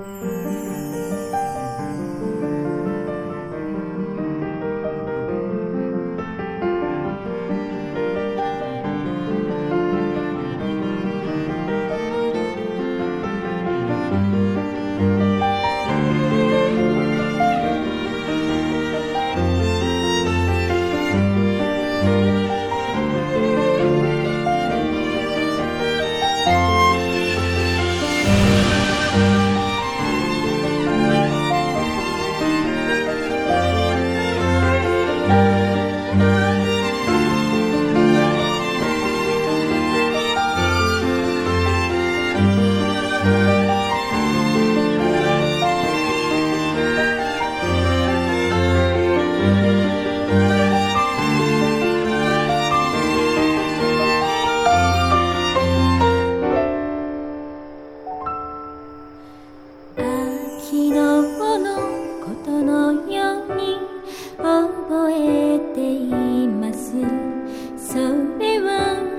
Música」「それは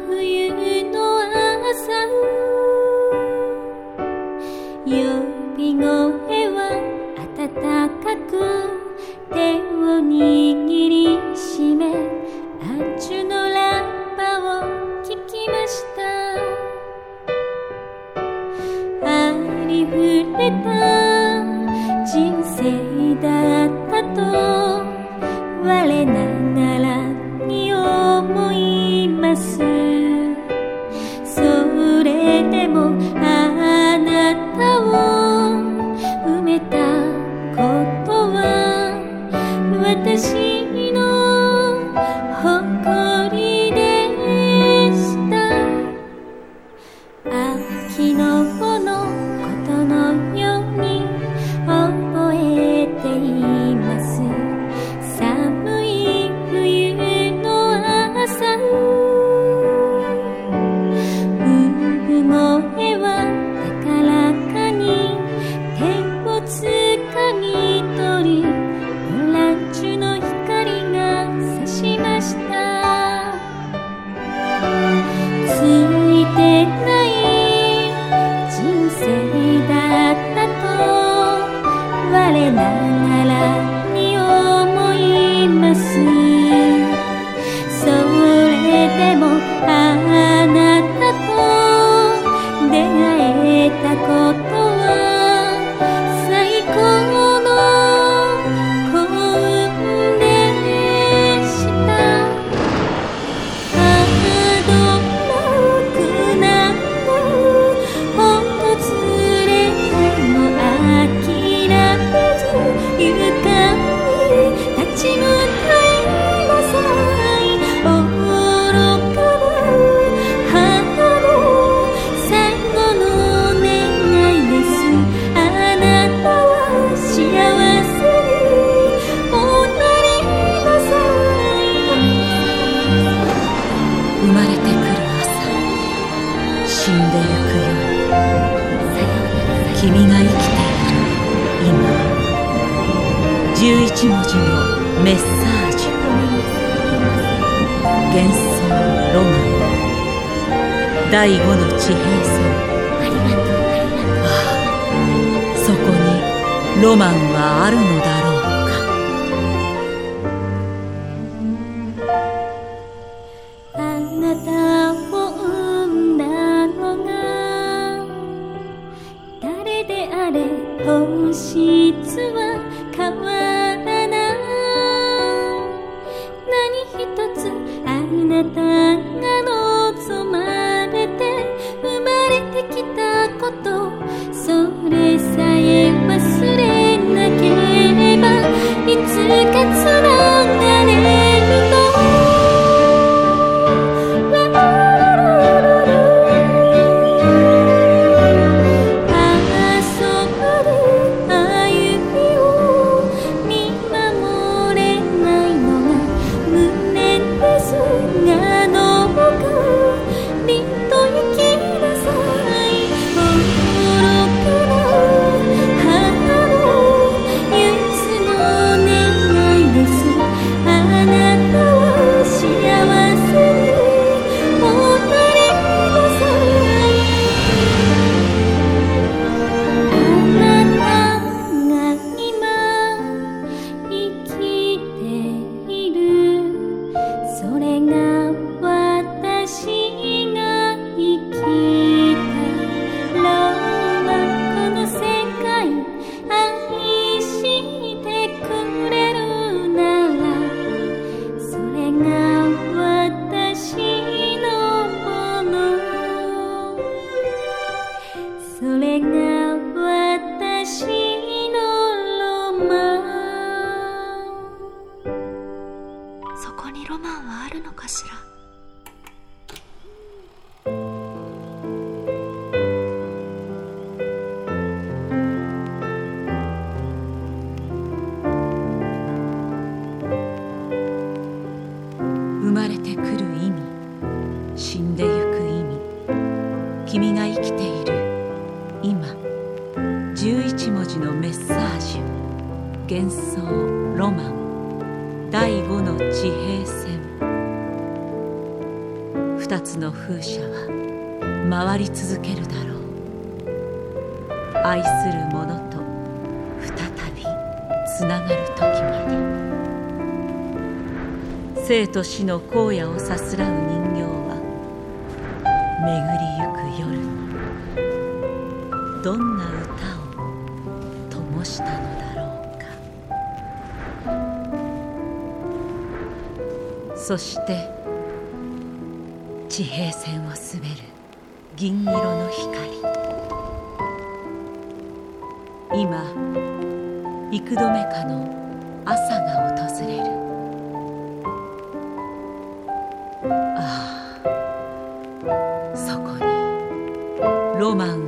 冬の朝」「呼び声は暖かく」「手を握りしめ」「あっちのラッパを聞きました」「ありふれた人生だ」11文字のメッサージ。幻想ロマン。第五の地平線。ありがとう。ああ。そこにロマンはあるのだ。あれ本質は変わらない。何一つあなたが望まロマンはあるのかしら？生まれてくる意味死んでゆく意味君が生きている今11文字のメッサージュ幻想ロマン。第五の地平線。二つの風車は回り続けるだろう。愛する者と再びつながる時まで。生と死の荒野をさすらう人形は巡りゆく夜にどんな歌を灯したのだそして地平線を滑る銀色の光。今幾度目かの朝が訪れる。ああそこにロマン